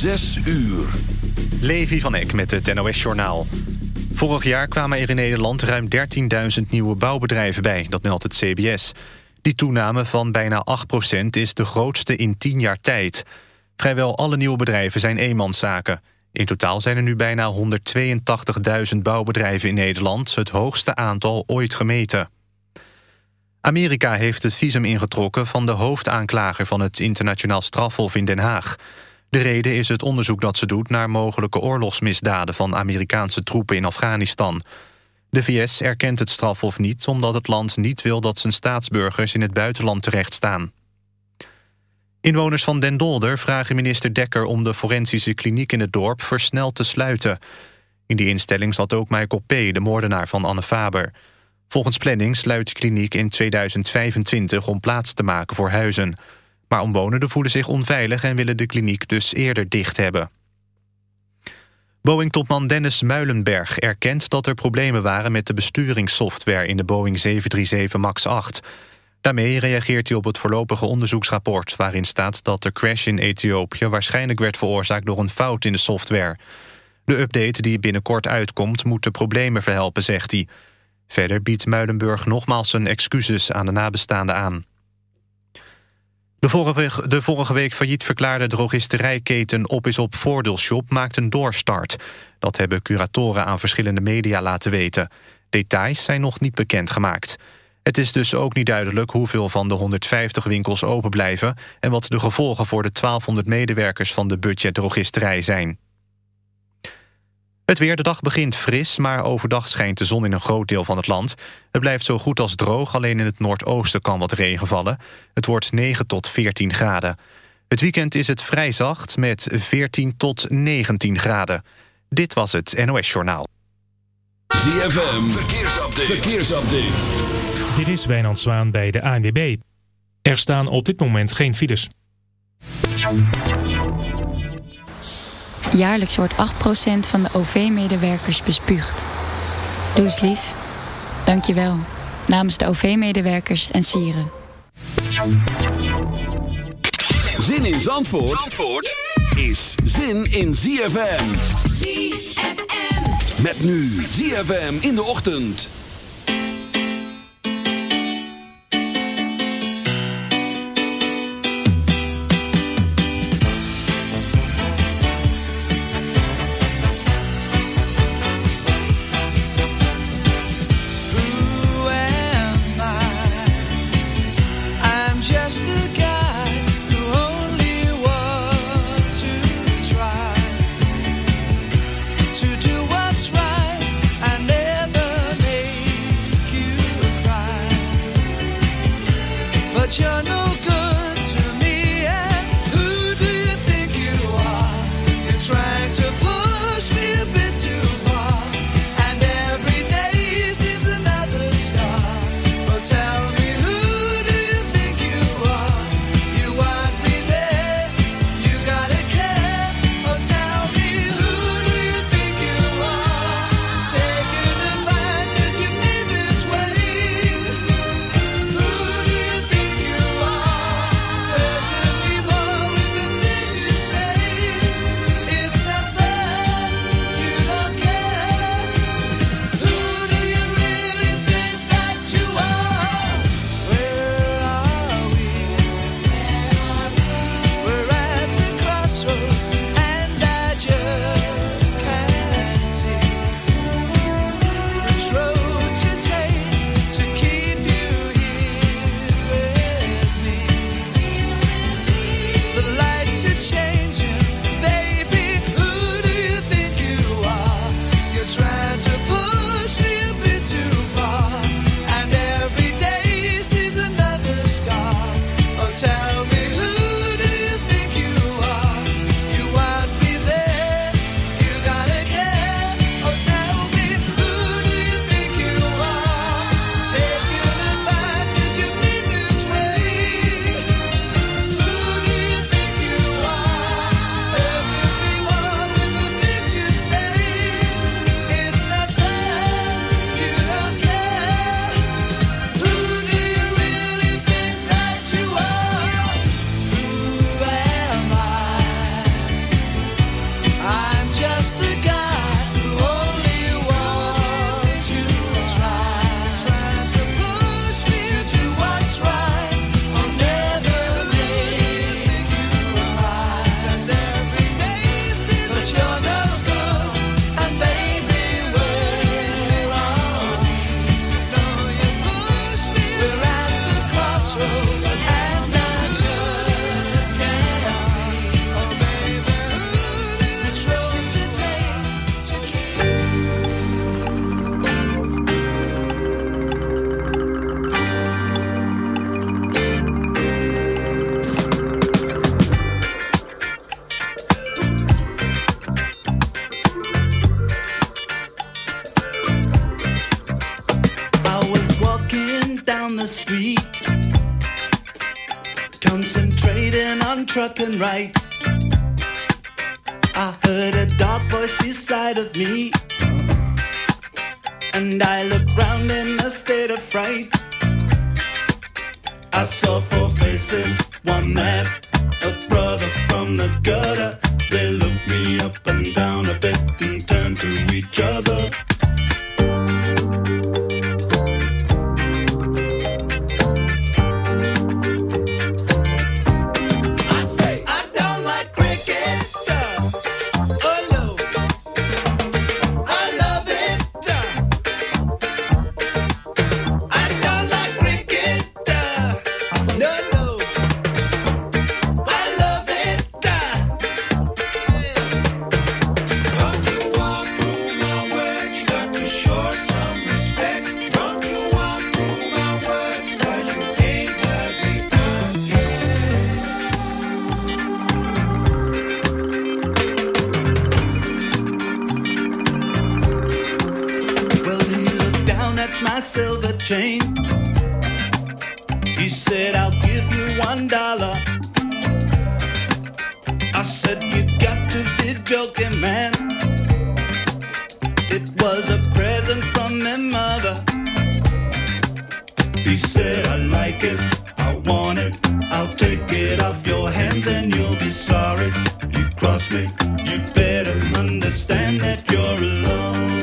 Zes uur. Levi van Eck met het NOS-journaal. Vorig jaar kwamen er in Nederland ruim 13.000 nieuwe bouwbedrijven bij, dat meldt het CBS. Die toename van bijna 8% is de grootste in 10 jaar tijd. Vrijwel alle nieuwe bedrijven zijn eenmanszaken. In totaal zijn er nu bijna 182.000 bouwbedrijven in Nederland... het hoogste aantal ooit gemeten. Amerika heeft het visum ingetrokken van de hoofdaanklager... van het internationaal strafhof in Den Haag. De reden is het onderzoek dat ze doet naar mogelijke oorlogsmisdaden... van Amerikaanse troepen in Afghanistan. De VS erkent het strafhof niet omdat het land niet wil... dat zijn staatsburgers in het buitenland terechtstaan. Inwoners van Den Dolder vragen minister Dekker om de forensische kliniek in het dorp versneld te sluiten. In die instelling zat ook Michael P., de moordenaar van Anne Faber. Volgens planning sluit de kliniek in 2025 om plaats te maken voor huizen. Maar omwonenden voelen zich onveilig en willen de kliniek dus eerder dicht hebben. Boeing-topman Dennis Muilenberg erkent dat er problemen waren met de besturingssoftware in de Boeing 737 MAX 8. Daarmee reageert hij op het voorlopige onderzoeksrapport... waarin staat dat de crash in Ethiopië waarschijnlijk werd veroorzaakt door een fout in de software. De update die binnenkort uitkomt moet de problemen verhelpen, zegt hij. Verder biedt Muidenburg nogmaals zijn excuses aan de nabestaanden aan. De vorige, de vorige week failliet verklaarde drogisterijketen Op is op Voordeelshop maakt een doorstart. Dat hebben curatoren aan verschillende media laten weten. Details zijn nog niet bekendgemaakt. Het is dus ook niet duidelijk hoeveel van de 150 winkels open blijven... en wat de gevolgen voor de 1200 medewerkers van de budgetdrogisterij zijn. Het weer, de dag begint fris, maar overdag schijnt de zon in een groot deel van het land. Het blijft zo goed als droog, alleen in het noordoosten kan wat regen vallen. Het wordt 9 tot 14 graden. Het weekend is het vrij zacht met 14 tot 19 graden. Dit was het NOS Journaal. ZFM, verkeersupdate. verkeersupdate. Dit is Wijnand Zwaan bij de ANWB. Er staan op dit moment geen files. Jaarlijks wordt 8% van de OV-medewerkers bespuugd. Doe eens lief. Dank je wel. Namens de OV-medewerkers en sieren. Zin in Zandvoort, Zandvoort is zin in ZFM. ZFM. Met nu ZFM in de ochtend. Trucking right. You better understand that you're alone.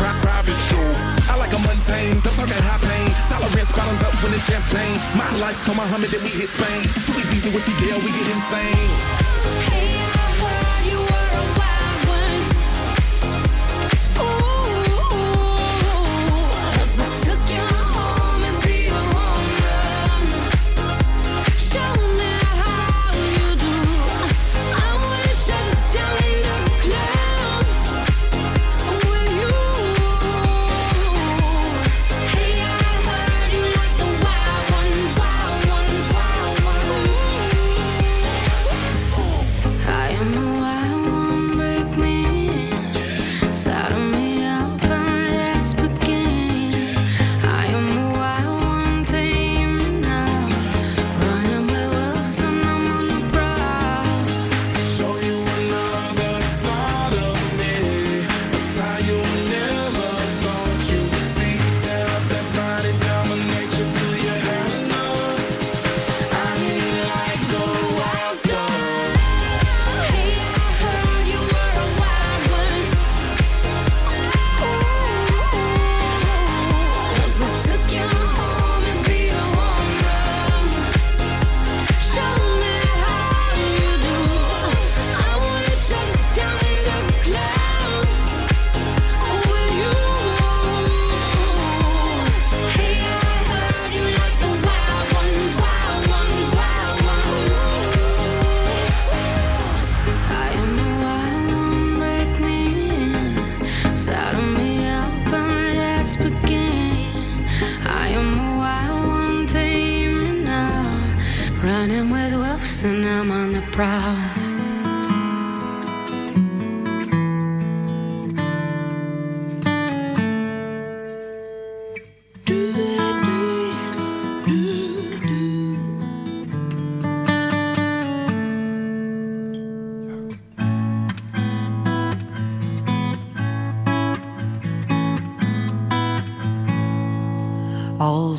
private show. I like a mundane, don't talk that high pain. Tolerance bottoms up when it's champagne. My life, come on, Muhammad, then we hit Spain. Too easy with the deal, we get insane. Hey.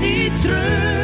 niet terug.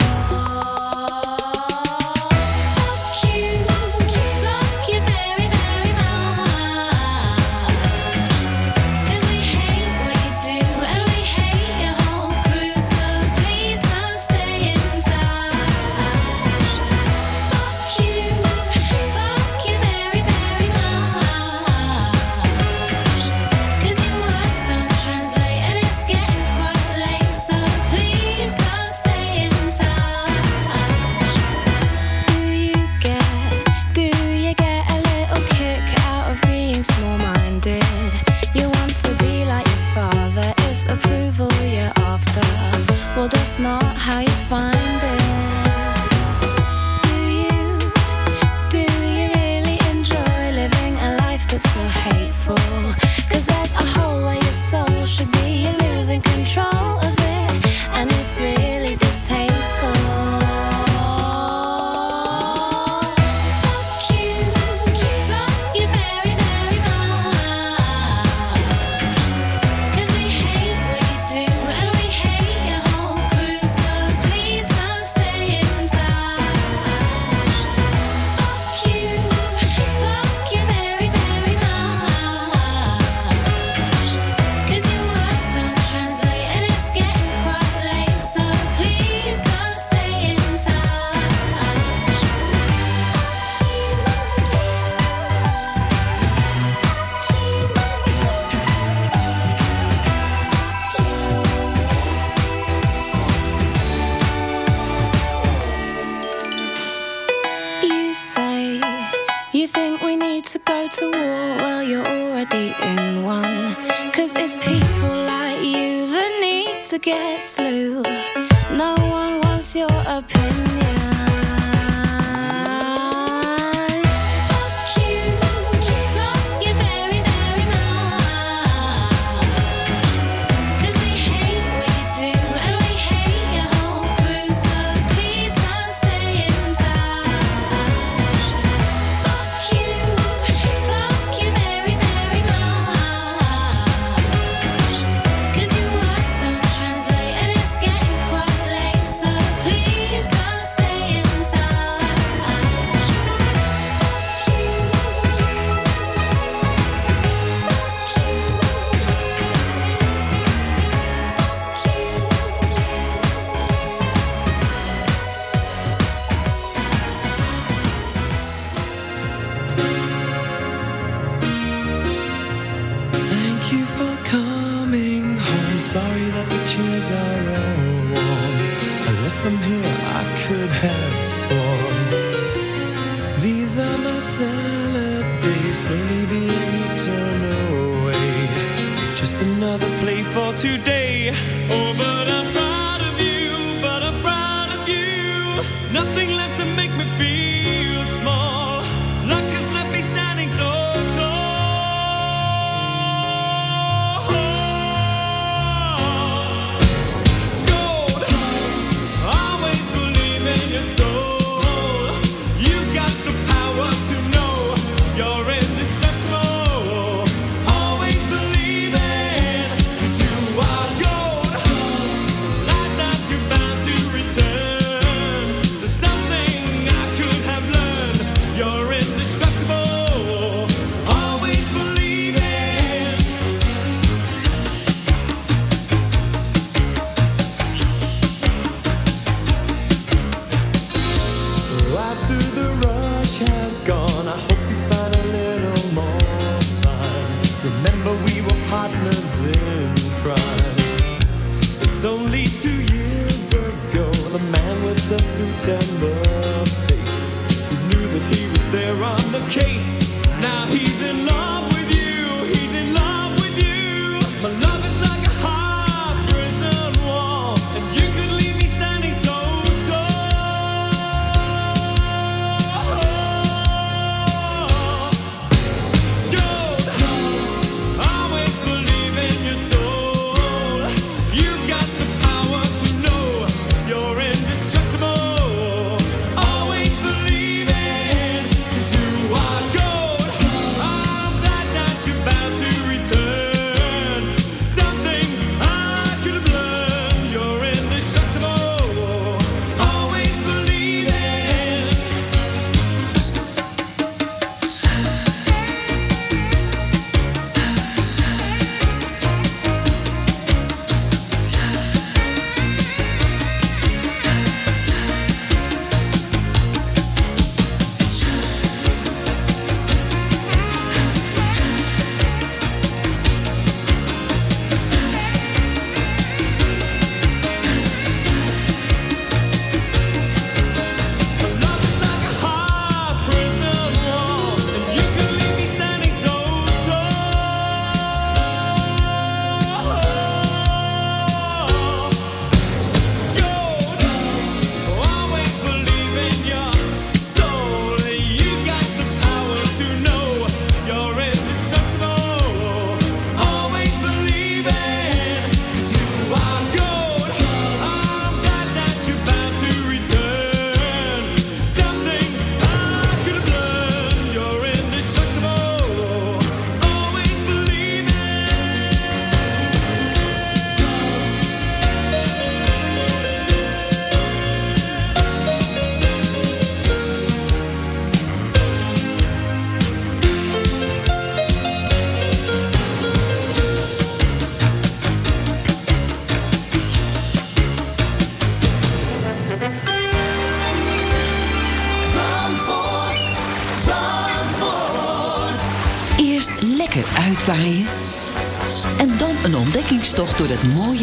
Nothing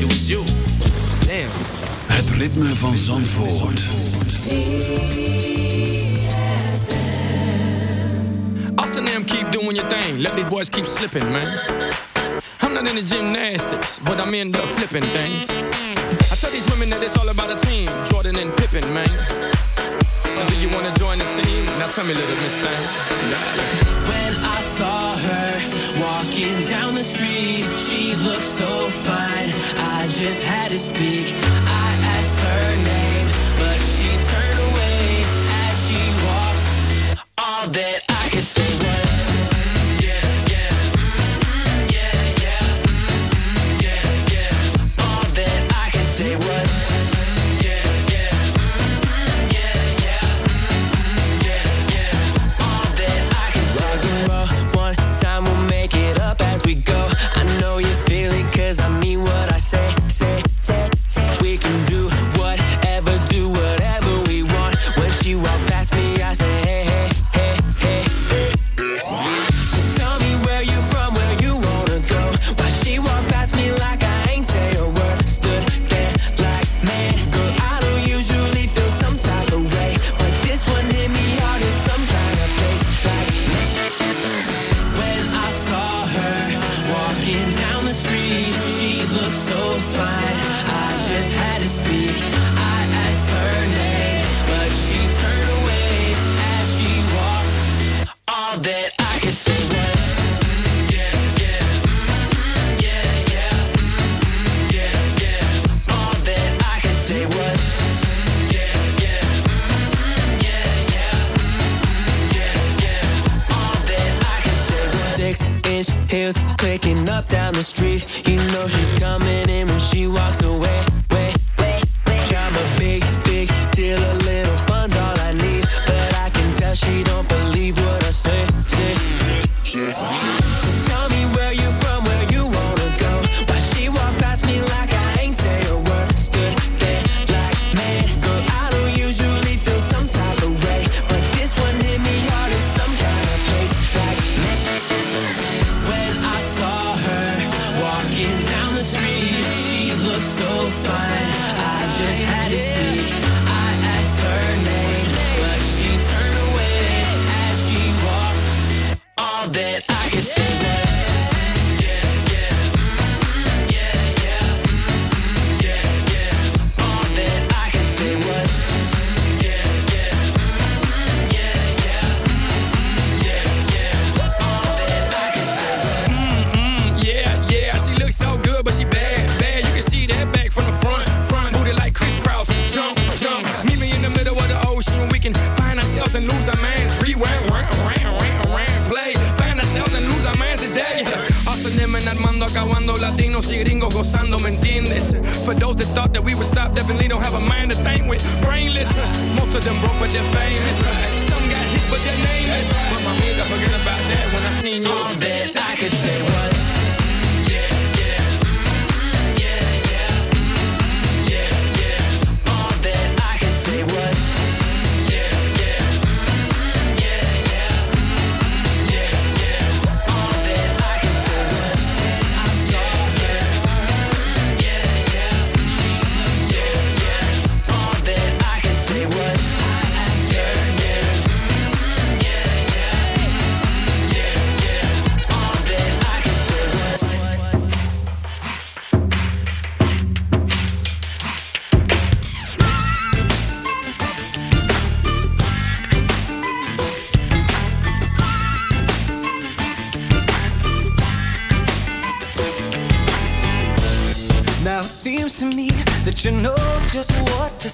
it was you. Damn. Het ritme van Zandvoort. Austin them keep doing your thing. Let these boys keep slipping, man. I'm not into gymnastics, but I'm into flipping things. I tell these women that it's all about a team. Jordan and Pippen, man. So do you wanna join the team? Now tell me, little miss thing. When I saw her walking down the street, she looked so fine. I just had to speak. I asked her name, but she turned away as she walked. All that latinos y gringos gozando, ¿me entiendes? For those that thought that we would stop, definitely don't have a mind to think with. Brainless, most of them broke, but they're famous. Some got hits, but they're nameless. But my man, forget about that when I seen you. All that I could say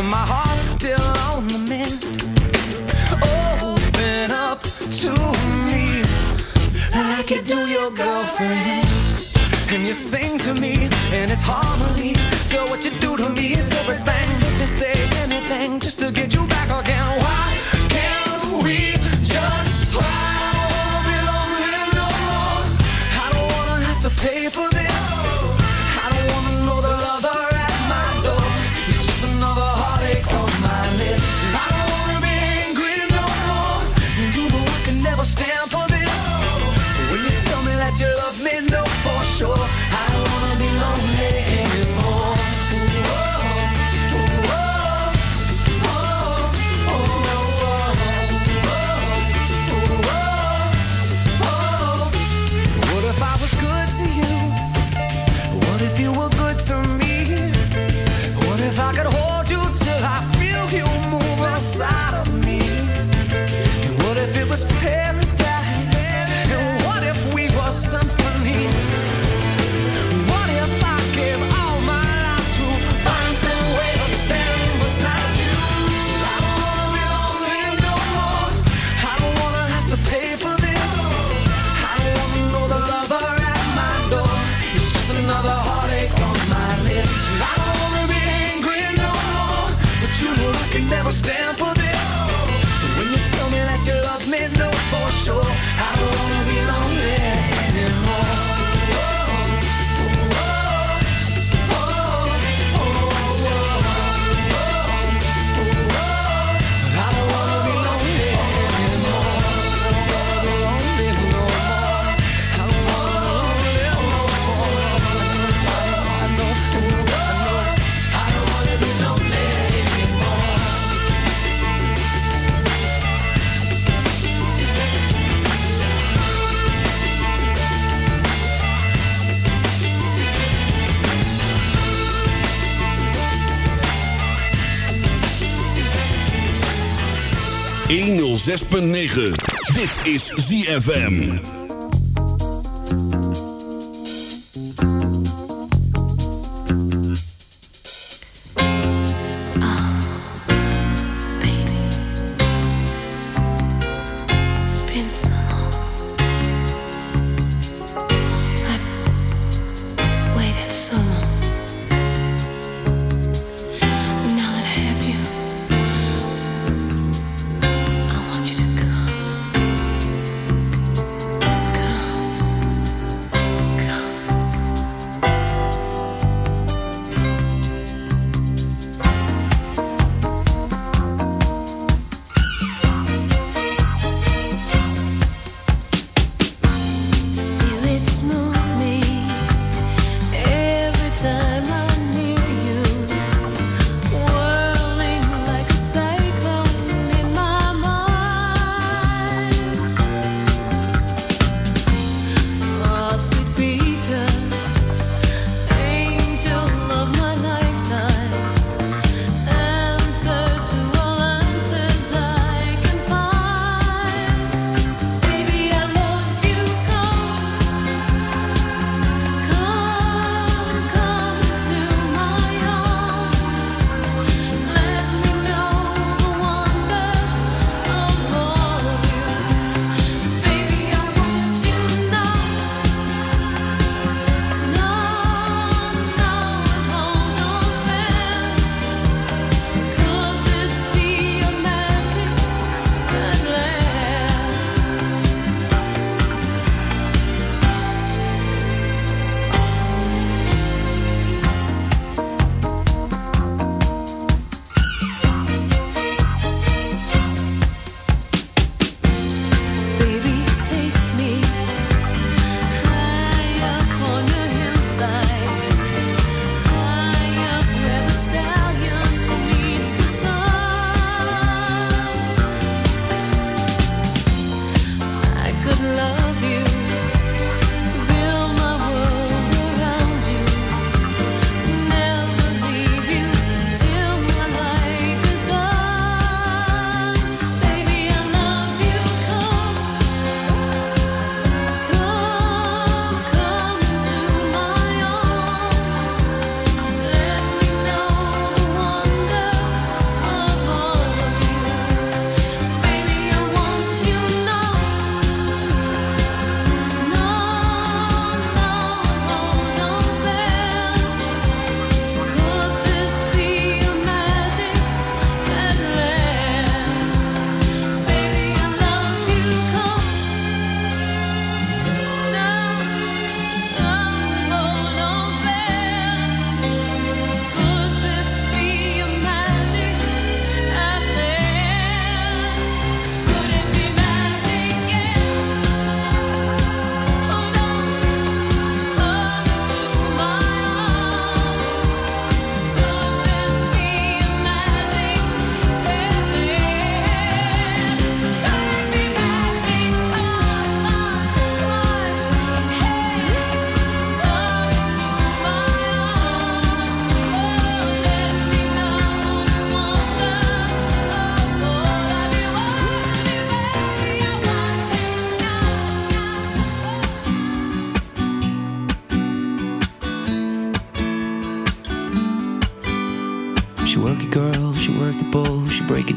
when my heart's still on the mend. Oh, open up to me like you do your girlfriends. And you sing to me, and it's harmony. Girl, what you do to me is everything that they say. 106.9. Dit is ZFM.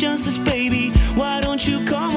justice, baby. Why don't you come